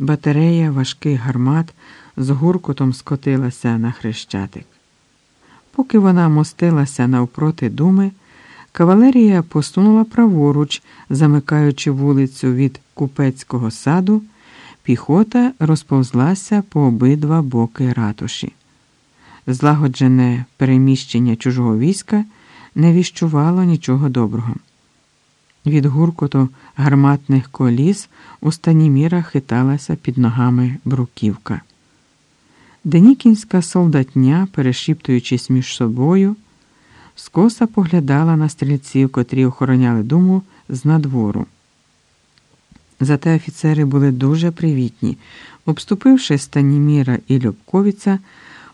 Батарея важких гармат з гуркотом скотилася на хрещатик. Поки вона мостилася навпроти думи, кавалерія посунула праворуч, замикаючи вулицю від купецького саду, піхота розповзлася по обидва боки ратуші. Злагоджене переміщення чужого війська не віщувало нічого доброго. Від гуркоту гарматних коліс у Станіміра хиталася під ногами бруківка. Денікінська солдатня, перешіптуючись між собою, скоса поглядала на стрільців, котрі охороняли думу з надвору. Зате офіцери були дуже привітні. Обступивши Станіміра і Любковіца,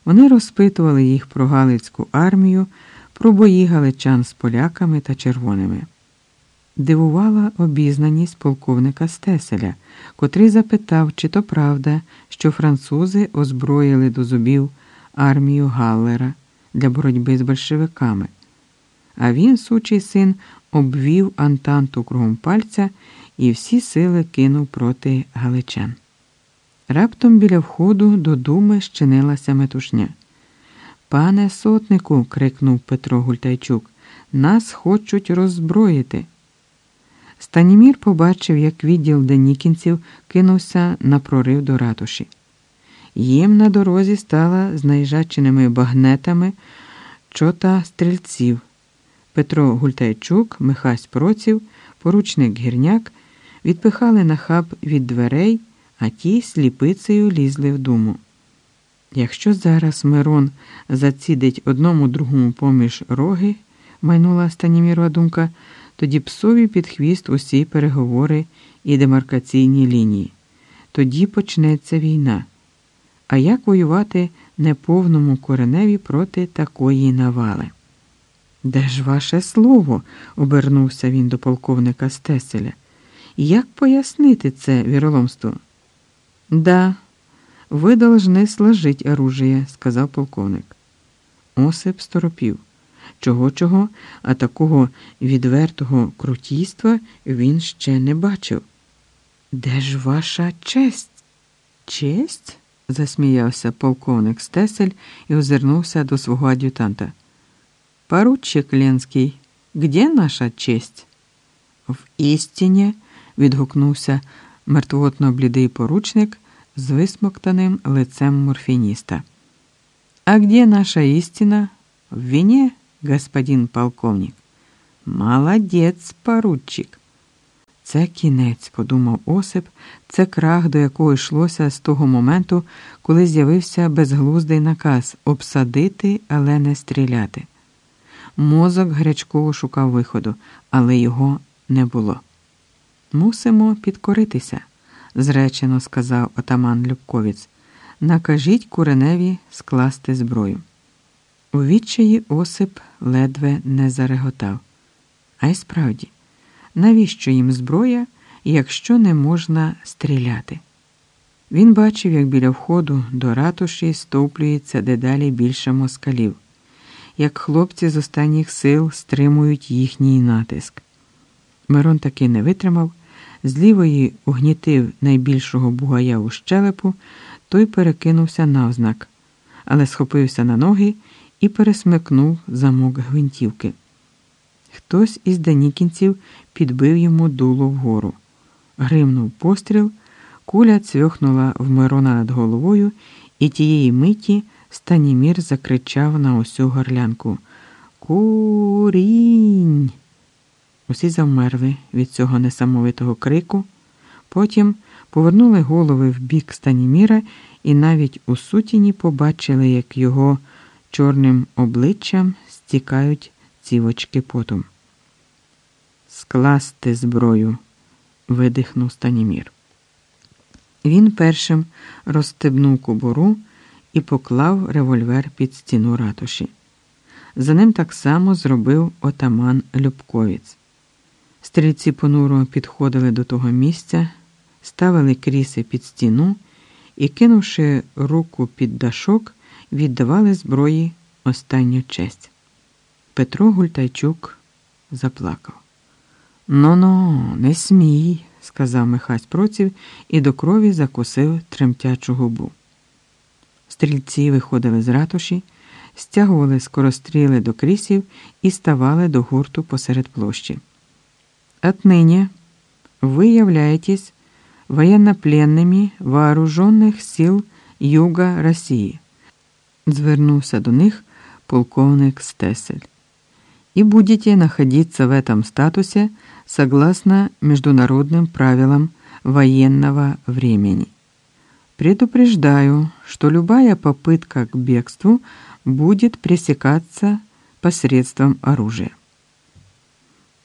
вони розпитували їх про Галицьку армію, про бої галичан з поляками та червоними. Дивувала обізнаність полковника Стеселя, котрий запитав, чи то правда, що французи озброїли до зубів армію Галлера для боротьби з большевиками. А він, сучий син, обвів антанту кругом пальця і всі сили кинув проти галичан. Раптом біля входу до думи щинилася метушня. Пане сотнику, крикнув Петро Гультайчук, нас хочуть роззброїти. Станімір побачив, як відділ денікінців кинувся на прорив до ратуші. Їм на дорозі стала з наїжаченими багнетами чота стрільців. Петро Гультайчук, Михась Проців, поручник гірняк відпихали на хаб від дверей, а ті сліпицею лізли в думу. Якщо зараз Мирон зацідить одному другому поміж роги, майнула Станімірова думка, тоді псові під хвіст усі переговори і демаркаційні лінії. Тоді почнеться війна. А як воювати неповному кореневі проти такої навали? Де ж ваше слово? обернувся він до полковника Стеселя. Як пояснити це віроломство? Да, ви должны сложить оружие, сказав полковник. Осип сторопів. Чого чого, а такого відвертого крутійства він ще не бачив. Де ж ваша честь? Честь? засміявся полковник Стесель і озирнувся до свого ад'ютанта. Поручик Ленський, где наша честь? В істині, відгукнувся мертвотно блідий поручник з висмоктаним лицем морфініста. А где наша істина? В вине, господин полковник? Молодець, поручик. Це кінець, подумав Осип, це крах, до якого йшлося з того моменту, коли з'явився безглуздий наказ обсадити, але не стріляти. Мозок гарячково шукав виходу, але його не було. Мусимо підкоритися, зречено сказав отаман Любковіць. Накажіть куреневі скласти зброю. У відчаї Осип ледве не зареготав. А й справді, навіщо їм зброя, якщо не можна стріляти? Він бачив, як біля входу до ратуші стовплюється дедалі більше москалів, як хлопці з останніх сил стримують їхній натиск. Мирон таки не витримав, з лівої угнітив найбільшого бугая у щелепу, той перекинувся навзнак, але схопився на ноги і пересмикнув замок гвинтівки. Хтось із денікінців підбив йому дуло вгору. Гримнув постріл, куля цьохнула в Мирона над головою, і тієї миті Станімір закричав на усю горлянку Курінь. Усі завмерли від цього несамовитого крику, потім повернули голови в бік Станіміра і навіть у сутіні побачили, як його чорним обличчям стікають цівочки потом. Скласти зброю, видихнув Станімір. Він першим розстебнув кобуру і поклав револьвер під стіну ратуші. За ним так само зробив отаман Любковіць. Стрільці понуро підходили до того місця, ставили кріси під стіну і, кинувши руку під дашок, віддавали зброї останню честь. Петро Гультайчук заплакав. Ну ну, не смій, сказав Михась Проців і до крові закусив тремтячу губу. Стрільці виходили з ратуші, стягували скоростріли до крісів і ставали до гурту посеред площі. Отныне вы являетесь военнопленными вооруженных сил Юга Росії, звернувся до них полковник Стесель. И будете находиться в этом статусе согласно международным правилам военного времени. Предупреждаю, что любая попытка к бегству будет пресекаться посредством оружия.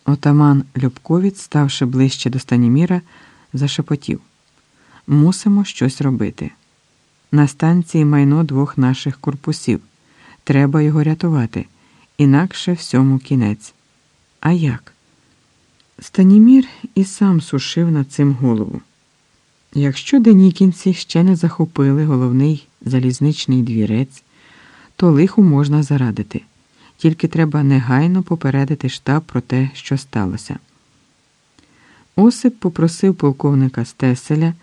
Отаман Любковіць, ставши ближче до Станіміра, зашепотів Мусимо щось робити. На станції майно двох наших корпусів. Треба його рятувати, інакше всьому кінець. А як? Станімір і сам сушив над цим голову. Якщо денікінці ще не захопили головний залізничний двірець, то лиху можна зарадити. Тільки треба негайно попередити штаб про те, що сталося. Осип попросив полковника Стеселя,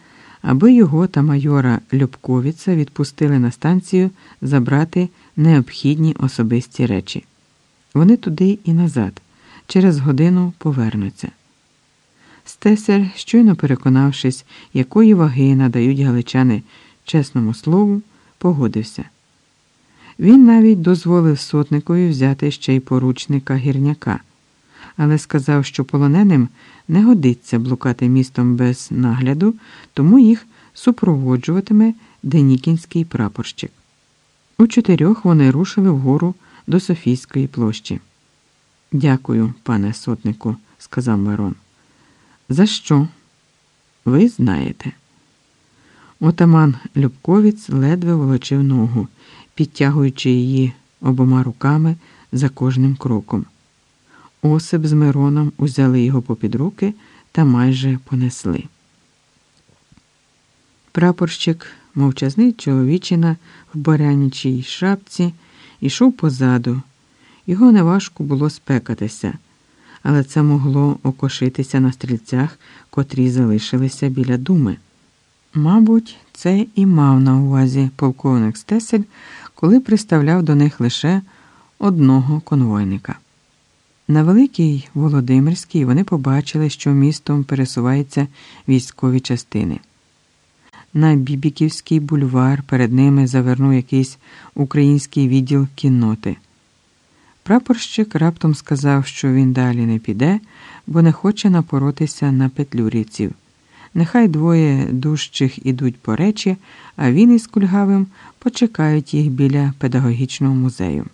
аби його та майора Любковіца відпустили на станцію забрати необхідні особисті речі. Вони туди і назад, через годину повернуться. Стесель, щойно переконавшись, якої ваги надають галичани чесному слову, погодився. Він навіть дозволив сотникові взяти ще й поручника гірняка, але сказав, що полоненим не годиться блукати містом без нагляду, тому їх супроводжуватиме денікінський прапорщик. У чотирьох вони рушили вгору до Софійської площі. Дякую, пане сотнику, сказав Мирон. За що? Ви знаєте. Отаман Любковіць ледве волочив ногу підтягуючи її обома руками за кожним кроком. Осип з Мироном узяли його попід руки та майже понесли. Прапорщик, мовчазний чоловічина в барянічій шапці, йшов позаду. Його неважко було спекатися, але це могло окошитися на стрільцях, котрі залишилися біля думи. Мабуть, це і мав на увазі полковник Стесель, коли приставляв до них лише одного конвойника. На Великій Володимирській вони побачили, що містом пересуваються військові частини. На Бібіківський бульвар перед ними завернув якийсь український відділ кінноти. Прапорщик раптом сказав, що він далі не піде, бо не хоче напоротися на петлюрівців. Нехай двоє дужчих ідуть по речі, а він із кульгавим почекають їх біля педагогічного музею.